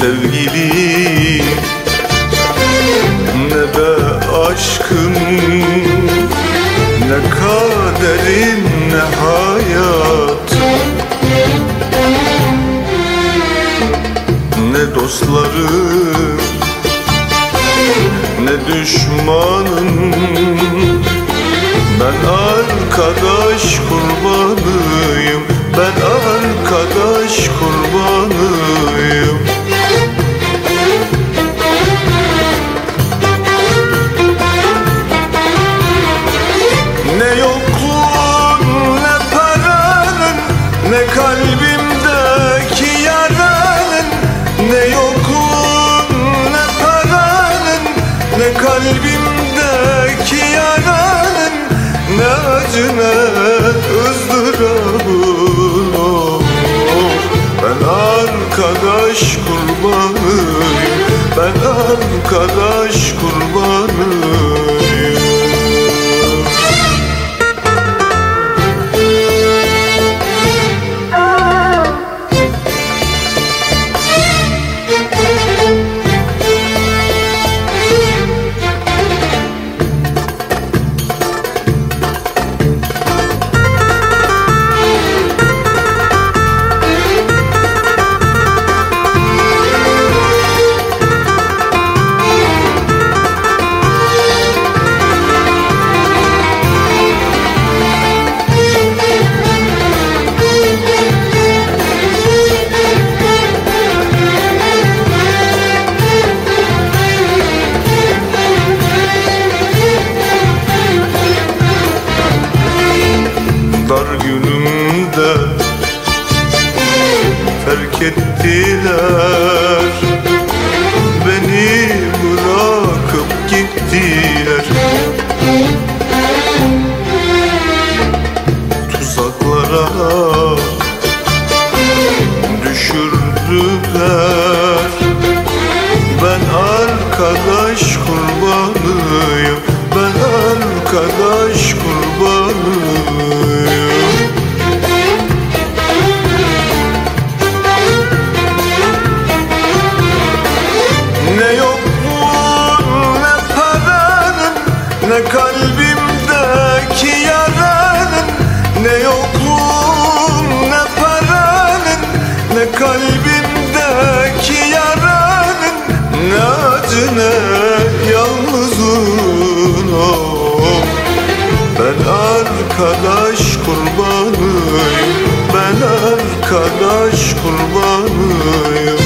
sevgili. Ne de aşkın Ne kaderin ne hayat. Ne dostlarım Ne düşmanın Ben arkadaş kurbanıyım kalbimdeki yaranın Ne acı ne ızdırabın oh. Ben arkadaş kurbanıyım Ben arkadaş kurbanıyım günümde terk ettiler Beni bırakıp gittiler Tuzaklara düşürdüler Ben arkadaş kurbanıyım Ben arkadaş kurbanıyım Ne yokluğun ne paranın Ne kalbimdeki yaranın Ne yokluğun ne paranın Ne kalbimdeki yaranın Ne acı ne yalnızlığın oh. Ben arkadaş kurbanıyım Ben arkadaş kurbanıyım